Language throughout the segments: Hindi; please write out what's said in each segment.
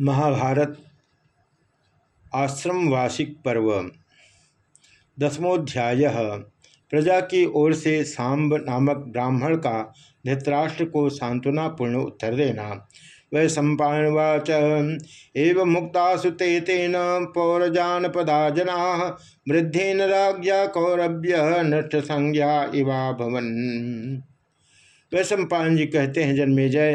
महाभारत आश्रम वार्षिक पर्व। दसमोध्याय। प्रजा की ओर से सांब नामक ब्राह्मण का धृतराष्ट्र को सांत्वनापूर्ण उत्तर देना। वै सम्पावाच एवं मुक्ता ते तेन पौरजानपदा जना वृद्धेन राज्ञा कौरभ्य नष्ट संज्ञा इवा भवन वैश्वपायन जी कहते हैं जन्मे जय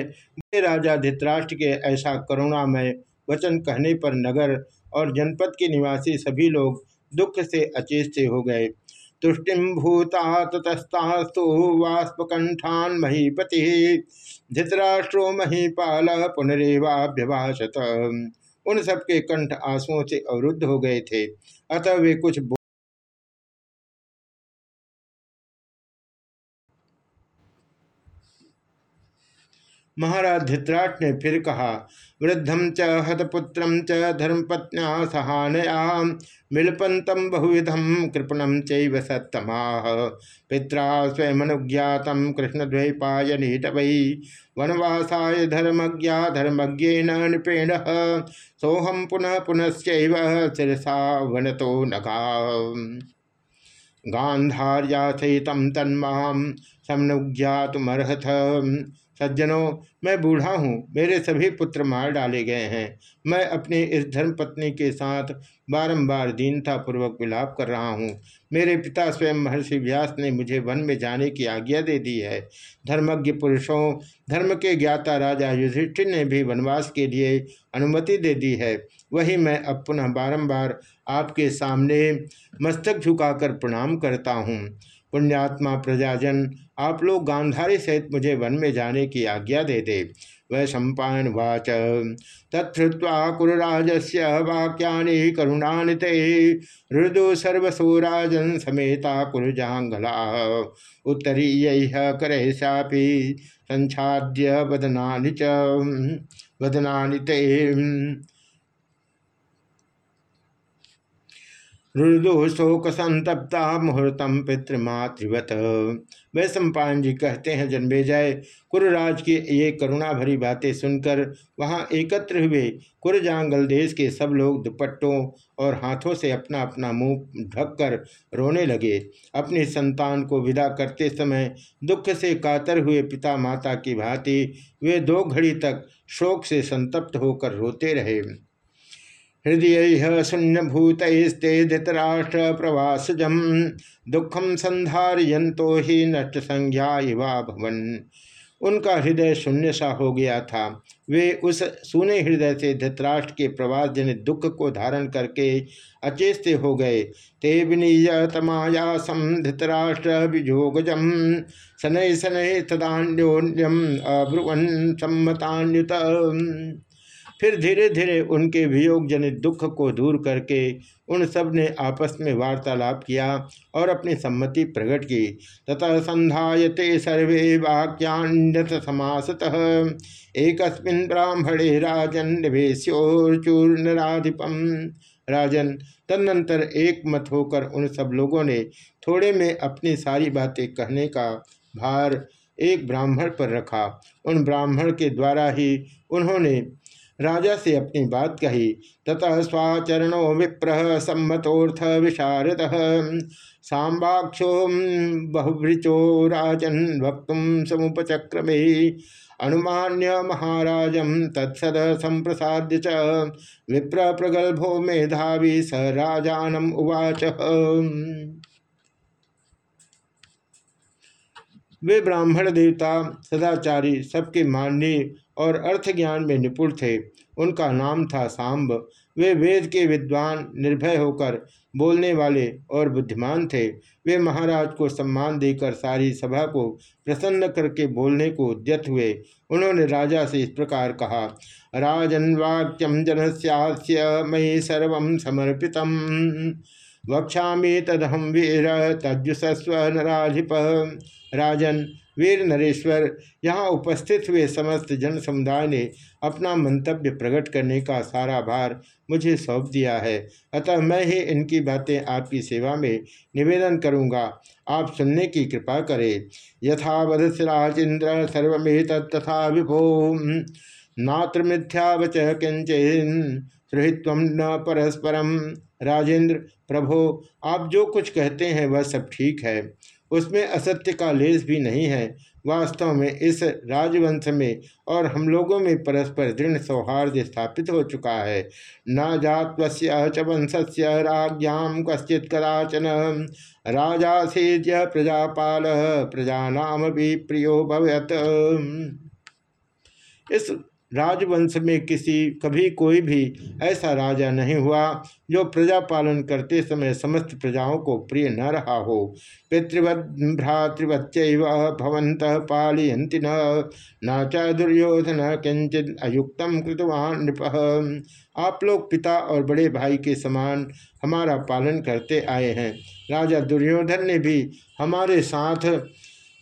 राजा धृतराष्ट्र के ऐसा करुणामय वचन कहने पर नगर और जनपद के निवासी सभी लोग दुख से अचेत से हो गए। तुष्टिम भूता ततस्तास्तु वाष्पकंठान महीपति। धृतराष्ट्रो महीपाल पुनरेवाभ्यभाषत। उन सबके कंठ आंसुओं से अवरुद्ध हो गए थे। अतः वे कुछ महाराज धृतराट ने फिर कहा वृद्धम च हतपुत्र च धर्मपत्न्या सहानया मिलपंतम बहुविधम कृपणम चैव सत्तमा। पिता स्वयमनुज्ञात कृष्णद्वैपायनीट वै वनवासाय धर्मज्ञा धर्मज्ञेन नृपेण सोहम पुनः पुनश्चैव शिरसा वनतो नगा। गांधार्या सहित तन्मा समनुज्ञातमर्हथ सज्जनों, मैं बूढ़ा हूँ, मेरे सभी पुत्र मार डाले गए हैं। मैं अपनी इस धर्मपत्नी के साथ बारंबार दीनतापूर्वक विलाप कर रहा हूँ। मेरे पिता स्वयं महर्षि व्यास ने मुझे वन में जाने की आज्ञा दे दी है। धर्मज्ञ पुरुषों, धर्म के ज्ञाता राजा युधिष्ठिर ने भी वनवास के लिए अनुमति दे दी है। वही मैं अब पुनः बारंबार आपके सामने मस्तक झुकाकर प्रणाम करता हूँ। पुण्यात्मा प्रजाजन, आप लोग गांधारी सहित मुझे वन में जाने की आज्ञा दे दे। वह सम्पायन वाच। तत्वा कुरराज से वाक्यानि करुणानिते। हृदो सर्वसो राजन समेता कुरजांगला उत्तरीय करशापि संछाद्य वदना च। वदनानिते रुदो शोक संतप्ता मुहूर्तम पितृमातृवत। वह सम्पान जी कहते हैं जन्मे जाए कुरराज की ये करुणा भरी बातें सुनकर वहाँ एकत्र हुए। कुरजांगल देश के सब लोग दुपट्टों और हाथों से अपना अपना मुँह ढककर रोने लगे। अपनी संतान को विदा करते समय दुख से कातर हुए पिता माता की भांति वे दो घड़ी तक शोक से संतप्त होकर रोते रहे। हृदय शून्यभूतस्ते धृतराष्ट्र प्रवासजम दुखम संधारयंतो ही नष्ट संज्ञा इवा भवन। उनका हृदय शून्य सा हो गया था। वे उस सुने हृदय से धृतराष्ट्र के प्रवास जनित दुख को धारण करके अचेत हो गए। ते विनीय तमायासम धृतराष्ट्र विजोगजम शनै शनै तदान्योन्यम अब्रुवन सम्मतान्युत फिर धीरे धीरे उनके वियोग जनित दुख को दूर करके उन सबने आपस में वार्तालाप किया और अपनी सम्मति प्रकट की। ततः संध्यायते सर्वे वाक्यान्यत समासतः। एक ब्राह्मणे राजन निवेश्योर्चूर्णराधिपम। राजन, तदनंतर एक मत होकर उन सब लोगों ने थोड़े में अपनी सारी बातें कहने का भार एक ब्राह्मण पर रखा। उन ब्राह्मण के द्वारा ही उन्होंने राजा से अपनी बात कही। ततः स्वाचरणो विप्र सम्मतोर्थ विशारद। सांबाक्षो बहुवृचो राजन वक्त समुपचक्रमे। अनुमान्य महाराजम तत्सद संप्रसाद्य च। विप्र प्रगल्भो मेधावी स राजानम उवाच। वे ब्राह्मण देवता, सदाचारी, सबके माननीय और अर्थ ज्ञान में निपुण थे। उनका नाम था सांब। वे वेद के विद्वान, निर्भय होकर बोलने वाले और बुद्धिमान थे। वे महाराज को सम्मान देकर सारी सभा को प्रसन्न करके बोलने को उद्यत हुए। उन्होंने राजा से इस प्रकार कहा राजन वाक्यम जनस्यास्य मयि सर्व समर्पित वक्षा तदहम वीर तजुसस्व नाधिप राजन, वीर नरेश्वर, यहाँ उपस्थित हुए समस्त जन समुदाय ने अपना मंतव्य प्रकट करने का सारा भार मुझे सौंप दिया है। अतः मैं ही इनकी बातें आपकी सेवा में निवेदन करूँगा। आप सुनने की कृपा करें। यथा वधराजेन्द्र सर्वे तथा विभो। नात्र मिथ्या वच किंचन सुहित्व न परस्परम राजेंद्र, प्रभो, आप जो कुछ कहते हैं, वह सब ठीक है। उसमें असत्य का लेस भी नहीं है। वास्तव में इस राजवंश में और हम लोगों में परस्पर दृढ़ सौहार्द स्थापित हो चुका है। न जात्वस्य च वंशस्य राज्ञाम कश्चित कदाचन। राजा से प्रजापाल प्रजा नाम भी प्रियो भवत इस राजवंश में किसी, कभी कोई भी ऐसा राजा नहीं हुआ, जो प्रजा पालन करते समय समस्त प्रजाओं को प्रिय न रहा हो। पितृवत भ्रातृवच्च भवंत पालयंति न च दुर्योधन किंचित अयुक्तम कृतवान नृप। आप लोग पिता और बड़े भाई के समान हमारा पालन करते आए हैं। राजा दुर्योधन ने भी हमारे साथ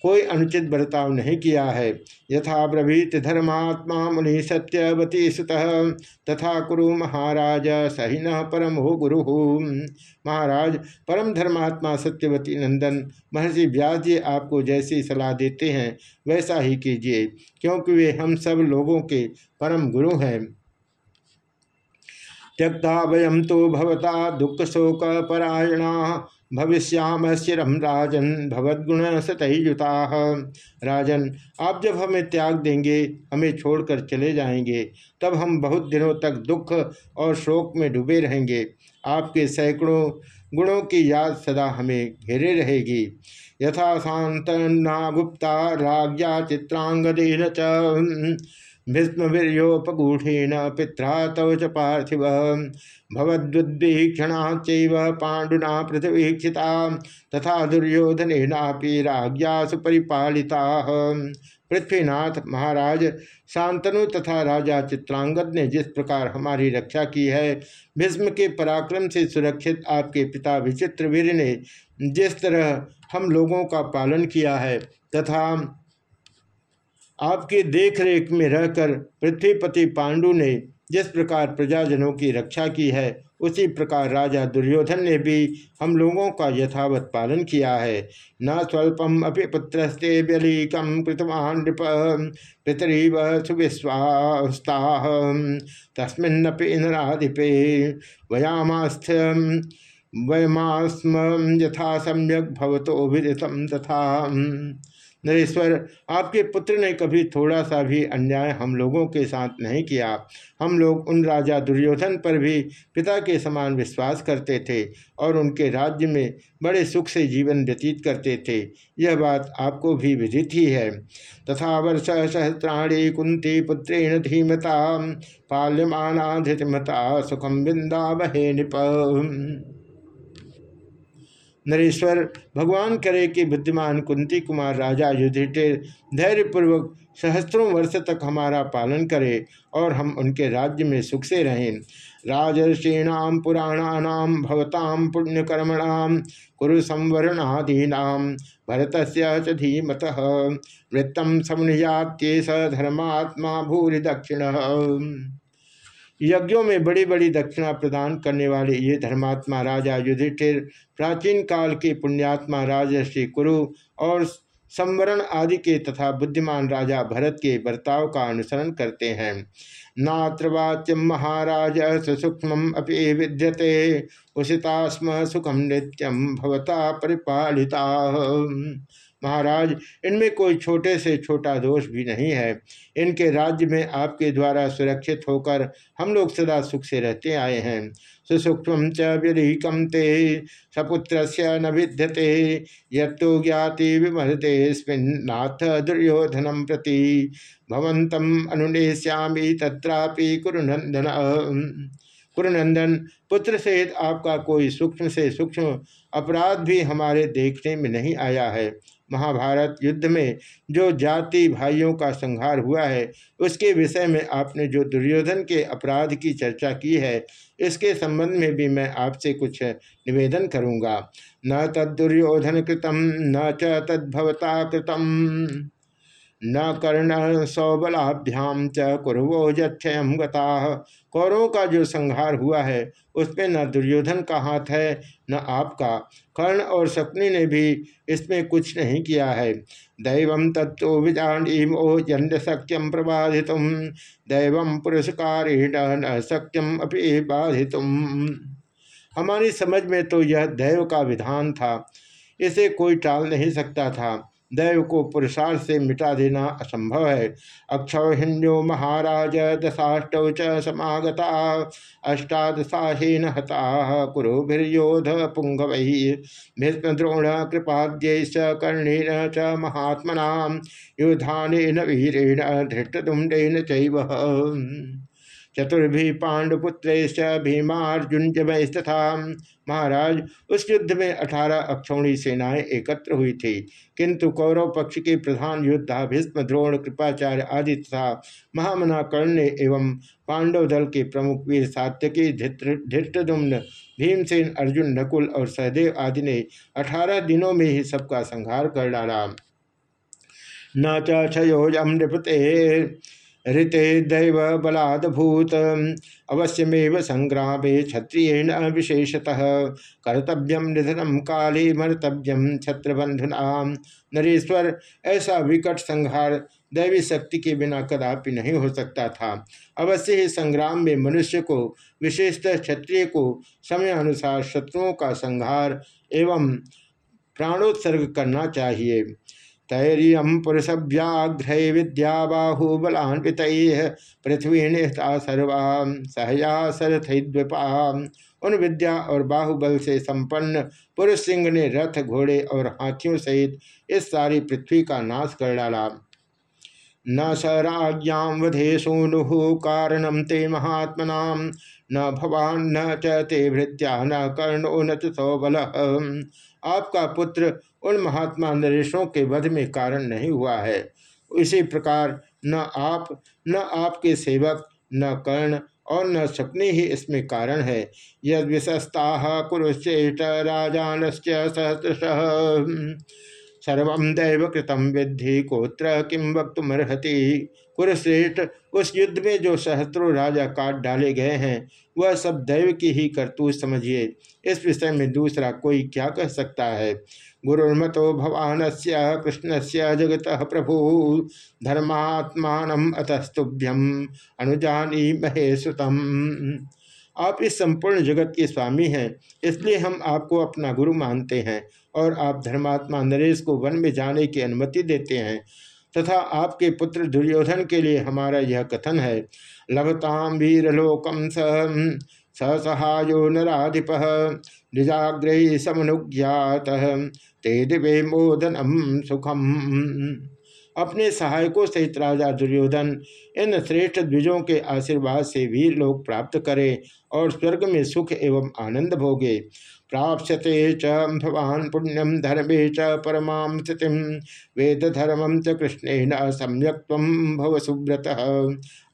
कोई अनुचित बर्ताव नहीं किया है। यथा ब्रवीत धर्मात्मा मुनि सत्यवती सुत, तथा कुरु महाराज न परम हो गुरु। महाराज, परम धर्मात्मा सत्यवती नंदन, महर्षि व्यास जी आपको जैसी सलाह देते हैं, वैसा ही कीजिए, क्योंकि वे हम सब लोगों के परम गुरु हैं। त्यक्ता वयम तो भवता दुख शोक परायणा भविष्याम शिरम राजन भवद्गुण सतयुता राजन, आप जब हमें त्याग देंगे, हमें छोड़कर चले जाएँगे, तब हम बहुत दिनों तक दुख और शोक में डूबे रहेंगे। आपके सैकड़ों गुणों की याद सदा हमें घेरे रहेगी। यथा शांत गुप्ता राज्ञा चित्रांगदेन च। भीष्मवीर्योपगूढ़ेन पिता तव च पार्थिव। भवद्वीक्षणा पाण्डुना पृथ्वीक्षिता। तथा दुर्योधनेनापि राज्ञासु परिपालिता पृथ्वीनाथ महाराज शांतनु तथा राजा चित्रांगद ने जिस प्रकार हमारी रक्षा की है, भीष्म के पराक्रम से सुरक्षित आपके पिता विचित्र वीर ने जिस तरह हम लोगों का पालन किया है, तथा आपकी देखरेख में रहकर पृथ्वीपति पांडु ने जिस प्रकार प्रजाजनों की रक्षा की है, उसी प्रकार राजा दुर्योधन ने भी हम लोगों का यथावत पालन किया है। न स्वल्पम अपि पुत्रस्ते व्यलीकम कृतवान नृप पितरीव सुविश्वास्ता तस्मिन्नपि इंद्राधिपे वयामास्थ, वयमास्म यथा सम्यक भवतो विदितम तथा। नरेश्वर आपके पुत्र ने कभी थोड़ा सा भी अन्याय हम लोगों के साथ नहीं किया। हम लोग उन राजा दुर्योधन पर भी पिता के समान विश्वास करते थे और उनके राज्य में बड़े सुख से जीवन व्यतीत करते थे। यह बात आपको भी विदित ही है। तथा वर्ष सहस्राणी कुंती पुत्रेण धीमता पाल्यमाना धृतिमता सुखम बिंदा बहे निप। नरेश्वर, भगवान करे कि बुद्धिमान कुंती कुमार राजा युधिष्ठिर धैर्यपूर्वक सहस्त्रों वर्ष तक हमारा पालन करे और हम उनके राज्य में सुख से रहें। राजर्षीणाम पुराणानाम भवताम पुण्यकर्मणाम कुरु संवरणादीना भरत से धीमत। वृत्तम समनुयात्ये स धर्मात्मा भूरि दक्षिण यज्ञों में बड़ी बड़ी दक्षिणा प्रदान करने वाले ये धर्मात्मा राजा युधिष्ठिर, प्राचीन काल के पुण्यात्मा राजर्षि कुरु और संवरण आदि के तथा बुद्धिमान राजा भरत के बर्ताव का अनुसरण करते हैं। नात्र वाच्यम महाराज सुसूक्ष्म अपि विद्यते उषिता स्म सुखम नित्यम भवता परिपालिता। महाराज, इनमें कोई छोटे से छोटा दोष भी नहीं है। इनके राज्य में आपके द्वारा सुरक्षित होकर हम लोग सदा सुख से रहते आए हैं। सुसूक्ष्म च व्यधिकम ते सपुत्र से न विद्यते, यत्तो ज्ञाति विमहते नाथ दुर्योधनम प्रति। भवंतम अनुनेश्यामी तत्रापि कुरुनंदन कुरुनंदन पुत्र सहित आपका कोई सूक्ष्म से सूक्ष्म अपराध भी हमारे देखने में नहीं आया है। महाभारत युद्ध में जो जाति भाइयों का संहार हुआ है, उसके विषय में आपने जो दुर्योधन के अपराध की चर्चा की है, इसके संबंध में भी मैं आपसे कुछ निवेदन करूँगा। न तद दुर्योधन कृतम, न च तद्भवता कृतम। न कर्ण सौबलाभ्याम च कुरवो जक्षय गता। कौरवों का जो संहार हुआ है, उसमें न दुर्योधन का हाथ है, न आपका। कर्ण और शक्नि ने भी इसमें कुछ नहीं किया है। दैव तत्व ओ जंड सक्यम प्रबाधित दैव पुरस्कारेण न सक्यम अपि बाधित हमारी समझ में तो यह दैव का विधान था। इसे कोई टाल नहीं सकता था। दैव को पुरुषार्थ से मिटा देना असंभव है। अक्षौहिण्यो महाराज दशाष्टौ च समागता, अष्टादशाहीन हता, कुरुभिर्योध पुंगव। भीष्मद्रोण कृपाद्य कर्णेन च महात्मना युधान वीरेण धृष्टुंडेन चैव। चतुर्भि पांडुपुत्र भीमार्जुन तथा महाराज, उस युद्ध में अठारह अक्षौणी सेनाएँ एकत्र हुई थी, किंतु कौरव पक्ष के प्रधान योद्धा भीष्म, द्रोण, कृपाचार्य आदि तथा महामना कर्ण एवं पांडव दल के प्रमुख वीर सात्यकी धृष्टुम्न भीमसेन, अर्जुन, नकुल और सहदेव आदि ने अठारह दिनों में ही सबका संहार कर डाला। न चयोजम नृपते। ऋते दैव बलादभूत। अवश्यमेव संग्रामे क्षत्रियण विशेषतः कर्तव्यम निधनम काले मर्तव्यम छत्रबंधुना नरेश्वर, ऐसा विकट संहार दैवी शक्ति के बिना कदापि नहीं हो सकता था। अवश्य ही संग्राम में मनुष्य को, विशेषतः क्षत्रिय को समय अनुसार शत्रुओं का संहार एवं प्राणोत्सर्ग करना चाहिए। तैरिय विद्या बाहुबलान्वित पृथ्वी निहता सर्वा सहया सरथद्विपा उन विद्या और बाहुबल से संपन्न पुरुष सिंह ने रथ, घोड़े और हाथियों सहित इस सारी पृथ्वी का नाश कर डाला। न स राज्ञा वधे सोनु कारणम ते महात्मना, न भवान न च भृत्या न कर्णो न सौबल। आपका पुत्र उन महात्मा नरेशों के वध में कारण नहीं हुआ है। इसी प्रकार न आप, न आपके सेवक, न कर्ण और न सपने ही इसमें कारण है। यद विशस्ता कुरुश्चेष्ट राजान सहस्रश। सर्व दैव कृतम विद्धि कोत्र किम वक्तुमर्हति। कुरुश्रेष्ठ उस युद्ध में जो सहस्त्रों राजा काट डाले गए हैं, वह सब दैव की ही करतूत समझिए। इस विषय में दूसरा कोई क्या कह सकता है? गुरुर्मतो भवान से कृष्ण से जगत प्रभु, धर्मात्मान अतस्तुभ्यम अनुजानी महेशुतम आप इस संपूर्ण जगत के स्वामी हैं, इसलिए हम आपको अपना गुरु मानते हैं और आप धर्मात्मा नरेश को वन में जाने की अनुमति देते हैं। तथा आपके पुत्र दुर्योधन के लिए हमारा यह कथन है। लभताम वीरलोकम स सहायो नाधिप निजाग्रही समनुज्ञात, ते दिवे मोदनम सुखम। अपने सहायकों सहित राजा दुर्योधन इन श्रेष्ठ द्विजों के आशीर्वाद से वीर लोग प्राप्त करें और स्वर्ग में सुख एवं आनंद भोगे। प्राप्यते च भवान पुण्यम धर्मे च परमा स्थिति। वेद धर्मम च कृष्ण सम्यक भव सुव्रत।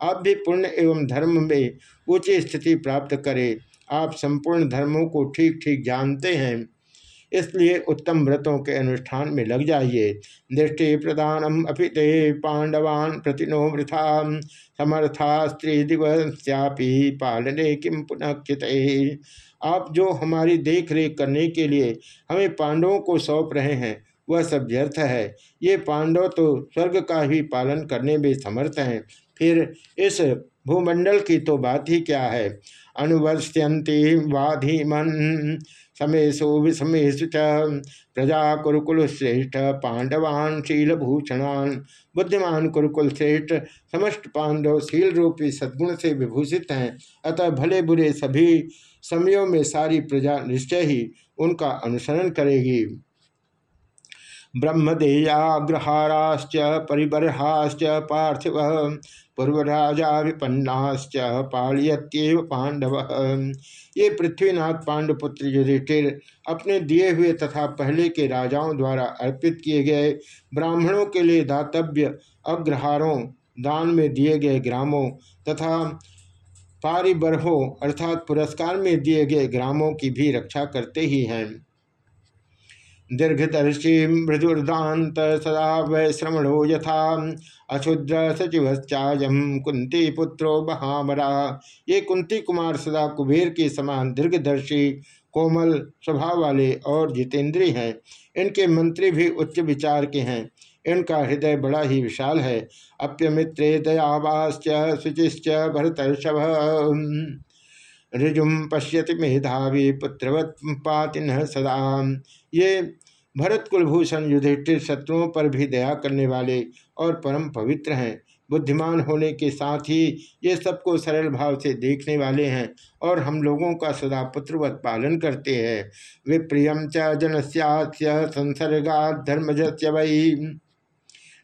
आप भी पुण्य एवं धर्म में ऊँची स्थिति प्राप्त करें। आप संपूर्ण धर्मों को ठीक ठीक जानते हैं। इसलिए उत्तम व्रतों के अनुष्ठान में लग जाइए। दृष्टि प्रदानम अपिते पांडवान प्रतिनो वृथा। समर्था स्त्री दिवस्यापि पालने किम पुनः आप जो हमारी देख रेख करने के लिए हमें पांडवों को सौंप रहे हैं, वह सब व्यर्थ है। ये पांडव तो स्वर्ग का ही पालन करने में समर्थ हैं। फिर इस भूमंडल की तो बात ही क्या है? अनुवर्ष्यंती वाधीमन समेशो विषमेशु च प्रजा कुरुकुल श्रेष्ठ पांडवान शील भूषणान बुद्धिमान कुरुकुल श्रेष्ठ समस्त पांडव शील रूपी सद्गुण से विभूषित हैं। अतः भले बुरे सभी समयों में सारी प्रजा निश्चय ही उनका अनुसरण करेगी। ब्रह्मदेयाग्रहाराश्च, परिबर्हाश्च, पार्थिव, पूर्वराजा विपन्नाश्च, पालयत्येव पांडव। ये पृथ्वीनाथ पांडुपुत्र युधिष्ठिर अपने दिए हुए तथा पहले के राजाओं द्वारा अर्पित किए गए ब्राह्मणों के लिए दातव्य अग्रहारों दान में दिए गए ग्रामों तथा पारिबरहों अर्थात पुरस्कार में दिए गए ग्रामों की भी रक्षा करते ही हैं। दीर्घदर्शी मृदुर्दात सदा वैश्रमणो यथा। अक्षुद्र सचिवश्चायम कुंती पुत्रो महामरा ये कुंती कुमार सदा कुबेर के समान दीर्घदर्शी, कोमल स्वभाव वाले और जितेंद्री हैं। इनके मंत्री भी उच्च विचार के हैं। इनका हृदय बड़ा ही विशाल है। अप्यमित्रे दयावाश्च, शुचिश्च, भरतर्षभ। ऋजुम पश्यति मेधावी पुत्रवत पाति सदा। ये भरत कुलभूषण युधिष्ठिर शत्रुओं पर भी दया करने वाले और परम पवित्र हैं। बुद्धिमान होने के साथ ही ये सबको सरल भाव से देखने वाले हैं और हम लोगों का सदा पुत्रवत पालन करते हैं। विप्रियम च जनस्या संसर्गा धर्मज वही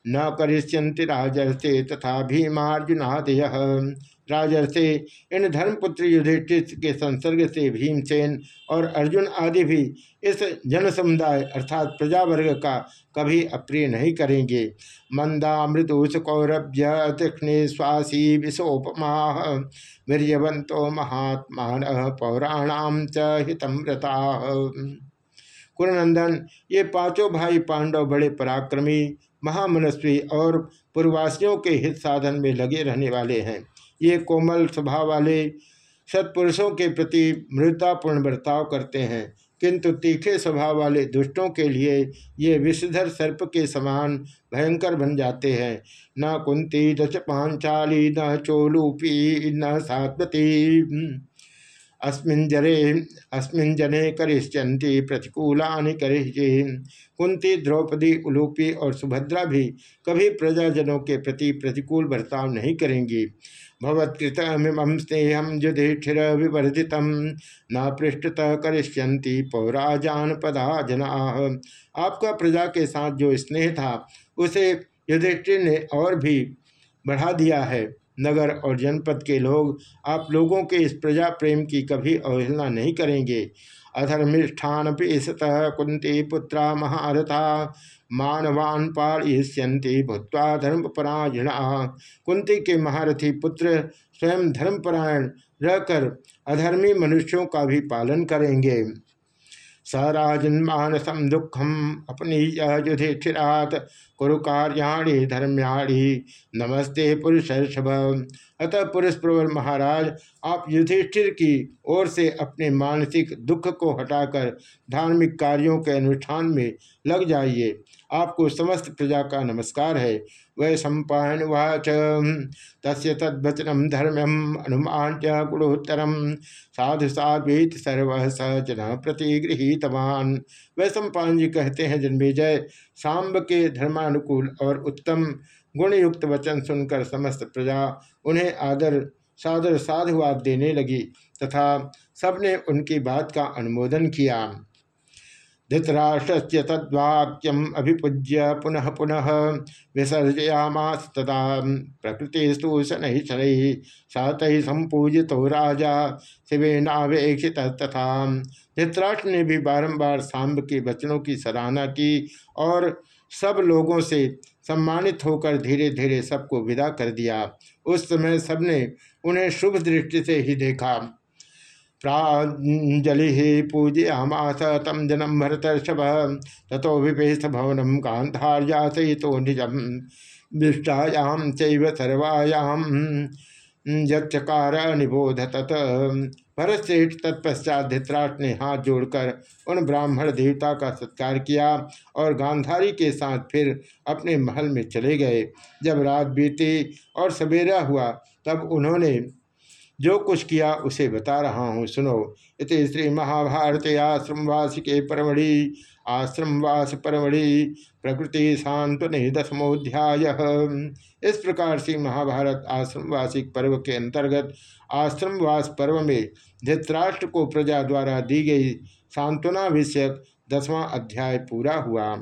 न करिष्यंति राजर्षे तथा भीमार्जुनादय। राजर्षे, इन धर्मपुत्र युधिष्ठिर के संसर्ग से भीमसेन और अर्जुन आदि भी इस जन समुदाय अर्थात प्रजावर्ग का कभी अप्रिय नहीं करेंगे। मंदा मृदुष कौरभ्य तीक्षण स्वासी विशोपमा वीरवंतो महात्मा पौराणाम च हितमृता कुरनंदन, ये पाँचों भाई पांडव बड़े पराक्रमी महामनस्वी और पूर्वासियों के हित साधन में लगे रहने वाले हैं। ये कोमल स्वभाव वाले सत्पुरुषों के प्रति मृतापूर्ण बर्ताव करते हैं, किंतु तीखे स्वभाव वाले दुष्टों के लिए ये विषधर सर्प के समान भयंकर बन जाते हैं। न कुंती दश पांचाली, न चोलूपी, न सात्वती अस्मिन जरे, अस्मिन जने करिष्यंती प्रतिकूलानि करिष्ये। कुंती द्रौपदी, उलूपी और सुभद्रा भी कभी प्रजाजनों के प्रति प्रतिकूल बर्ताव नहीं करेंगी। भवत्कृतमिम स्नेहम युधिष्ठिर विवर्धित न पृष्ठतः करिष्यंती पौराजान पदा जना आपका प्रजा के साथ जो स्नेह था, उसे युधिष्ठिर ने और भी बढ़ा दिया है। नगर और जनपद के लोग आप लोगों के इस प्रजा प्रेम की कभी अवहेलना नहीं करेंगे। अधर्मिष्ठान सतः कुंती पुत्रा महारथा, मानवान पालयिष्यंति भूतवा धर्मपरायणा। कुंती के महारथी पुत्र स्वयं धर्मपरायण रहकर अधर्मी मनुष्यों का भी पालन करेंगे। स राजन्मानसम दुखम अपनी युधिष्ठिरात कुरु कार्याणी धर्म्याणी। नमस्ते पुरुष अतः पुरुष प्रवर महाराज, आप युधिष्ठिर की ओर से अपने मानसिक दुख को हटाकर धार्मिक कार्यों के अनुष्ठान में लग जाइए। आपको समस्त प्रजा का नमस्कार है। वह सम्पायन वाच। तस् तद्वचनम धर्म्यम अनुमान च गुणोत्तरम साधु साध्वीत सर्व स जन प्रतिगृहीतवान। वै सम्पायन जी कहते हैं, जन्मेजय। सांब के धर्मानुकूल और उत्तम गुणयुक्त वचन सुनकर समस्त प्रजा उन्हें आदर, सादर साधुवाद देने लगी तथा सबने उनकी बात का अनुमोदन किया। धृतराष्ट्र तद्वाक्यम अभिपूज्य पुनः पुनः विसर्जयामास तदा प्रकृतिस्तु शनै शनै सात संपूजितो राजा शिवेनावेक्षित तथा धृतराष्ट्र ने भी बारंबार सांब के वचनों की सराहना की और सब लोगों से सम्मानित होकर धीरे धीरे सबको विदा कर दिया। उस समय सबने उन्हें शुभ दृष्टि से ही देखा। प्राजलि पूजयामास तम जनम भरतर्षभ। तथो विपेश भवनम कांधार्या सहितो निजम विष्टायाम चैव यकार निबोध तत भरत श्रेष्ठ तत्पश्चात धृतराष्ट्र ने हाथ जोड़कर उन ब्राह्मण देवता का सत्कार किया और गांधारी के साथ फिर अपने महल में चले गए। जब रात बीती और सवेरा हुआ, तब उन्होंने जो कुछ किया उसे बता रहा हूँ, सुनो। इत श्री महाभारत आश्रमवास के परमढ़ि। आश्रमवास परमढ़ि, प्रकृति सांत्वनि दसमोध्याय इस प्रकार से महाभारत आश्रमवासिक पर्व के अंतर्गत आश्रमवास पर्व में धृतराष्ट्र को प्रजा द्वारा दी गई सांत्वना विषयक दसवां अध्याय पूरा हुआ।